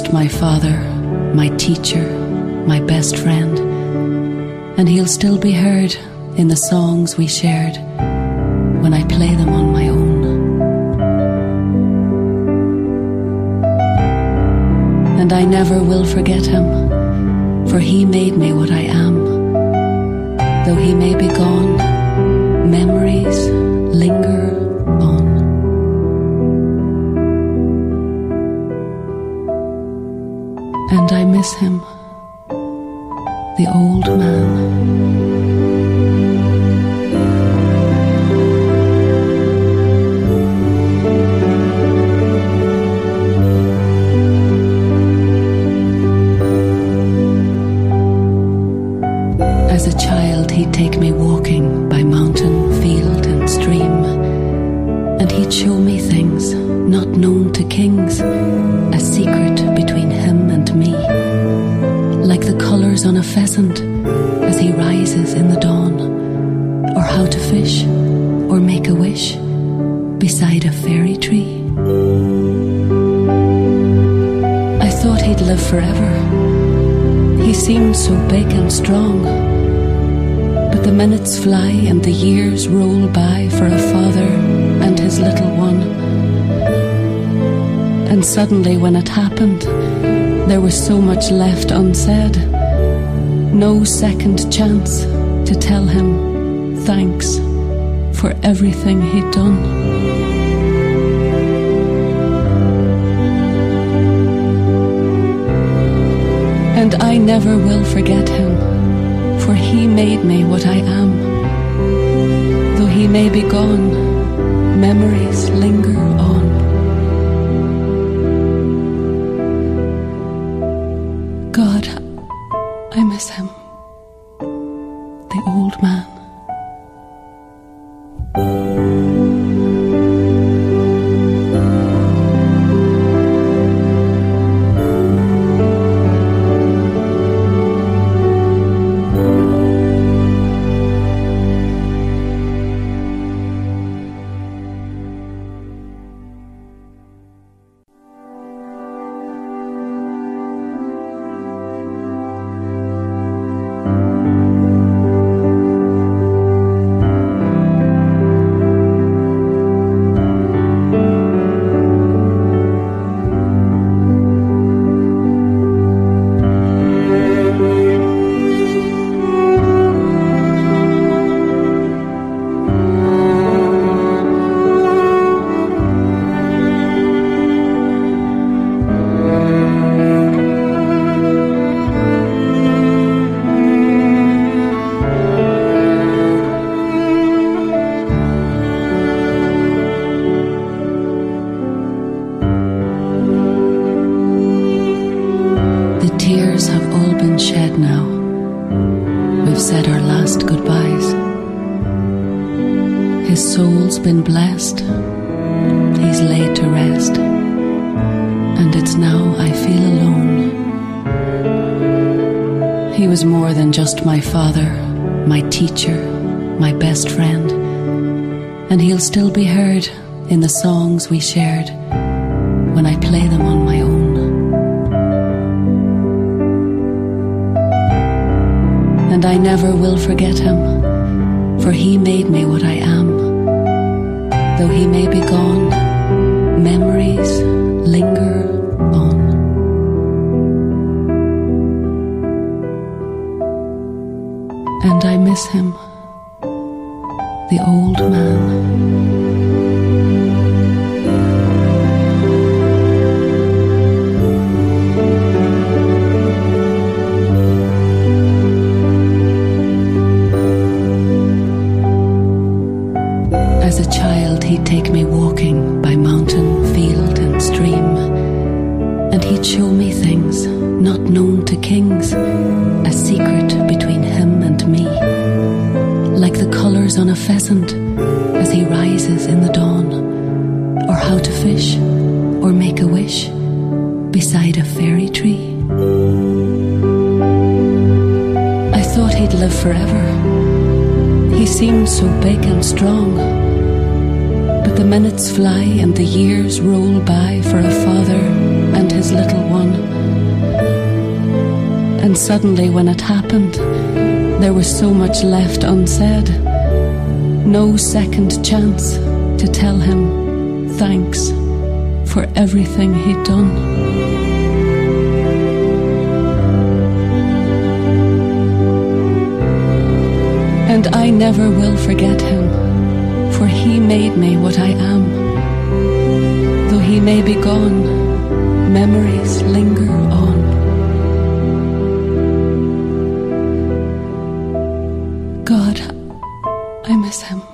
just my father, my teacher, my best friend, and he'll still be heard in the songs we shared when I play them on my own. And I never will forget him, for he made me what I am. Though he may be gone, memories linger suddenly, when it happened, there was so much left unsaid. No second chance to tell him thanks for everything he'd done. And I never will forget him, for he made me what I am. Though he may be gone, memories linger I we shared when I play them on my own. and I never will forget him, for he made me what I am. Though he may be gone, memories linger on. And I miss him, the old man. Suddenly, when it happened, there was so much left unsaid. No second chance to tell him thanks for everything he'd done. And I never will forget him, for he made me what I am. Though he may be gone, memories linger miss him,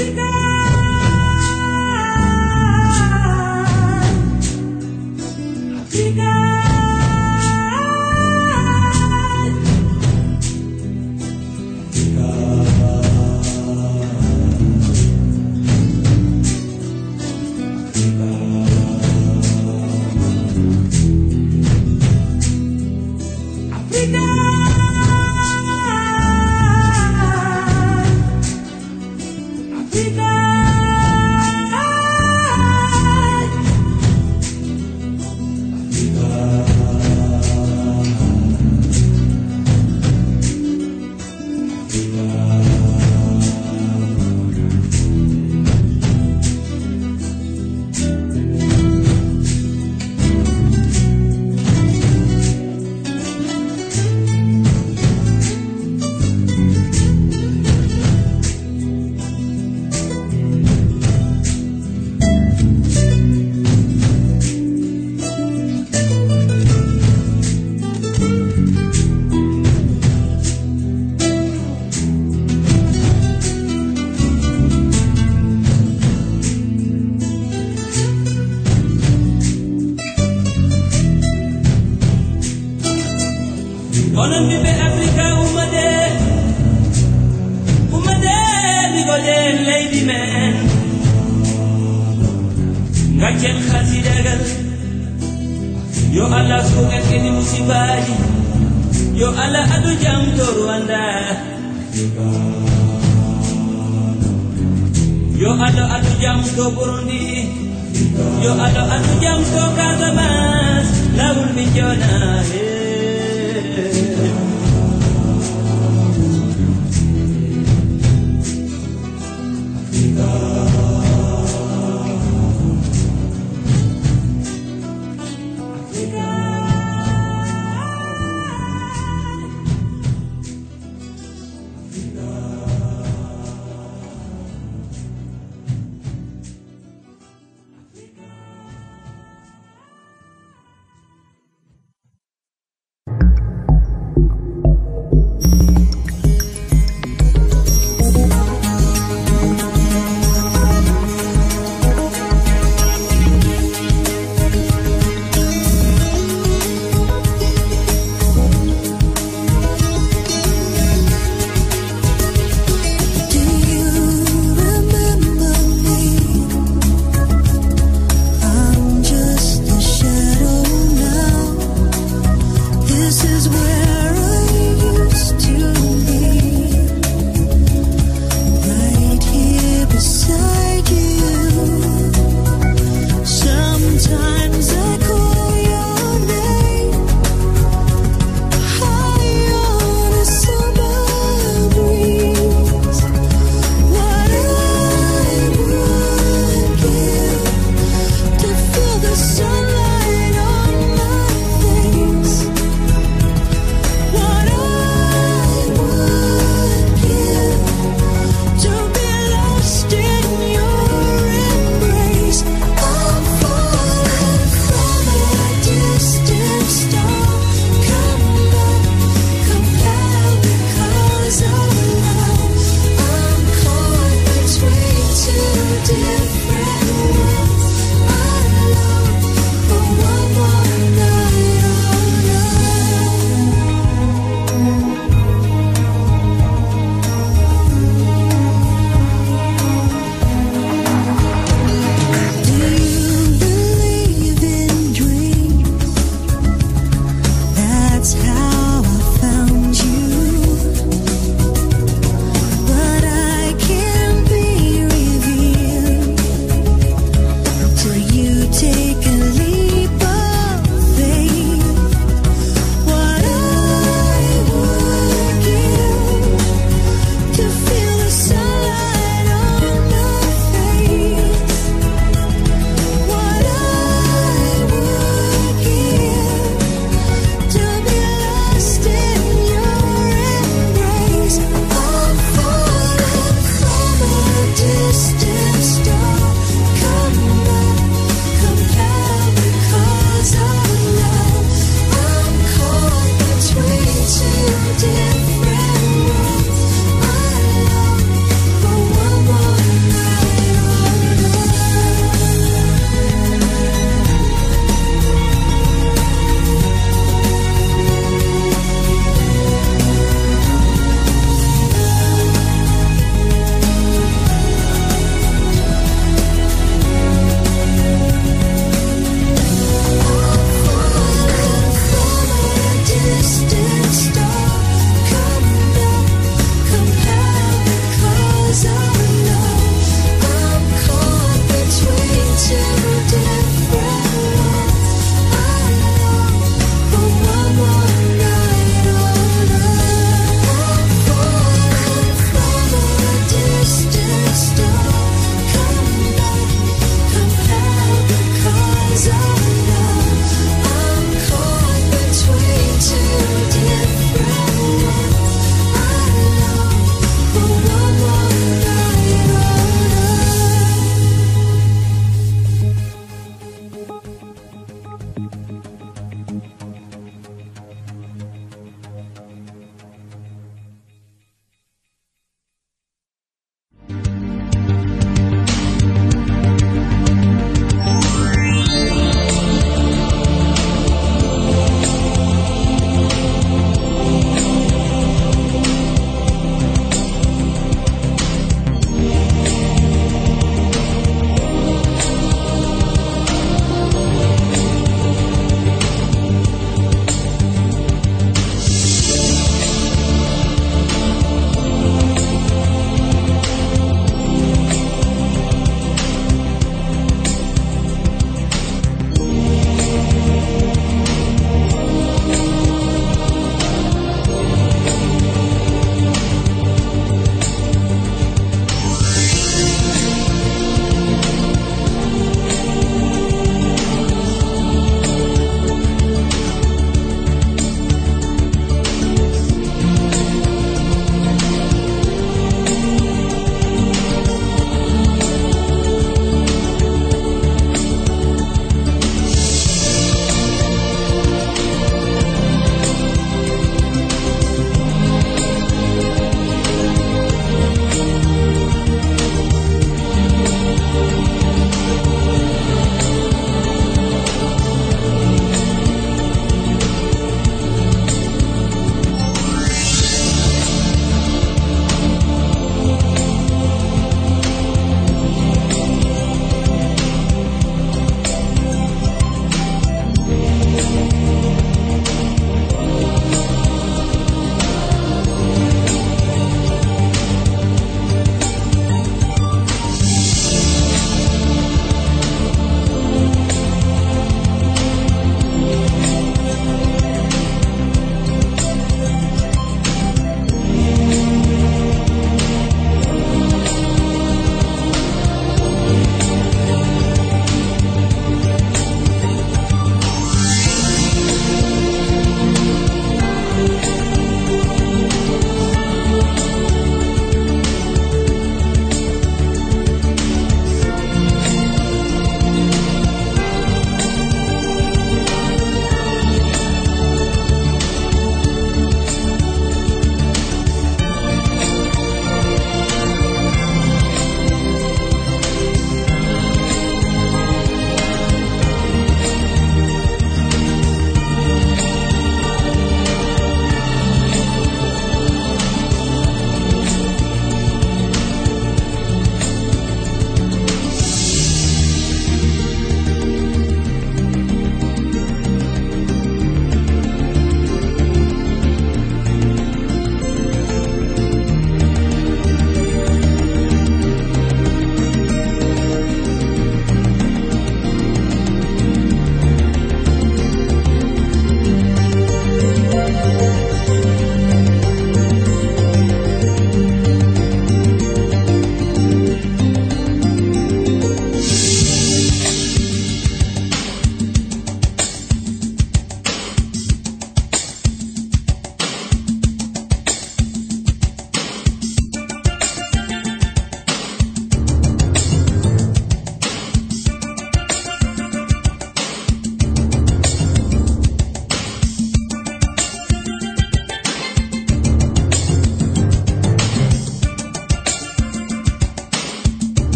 Africa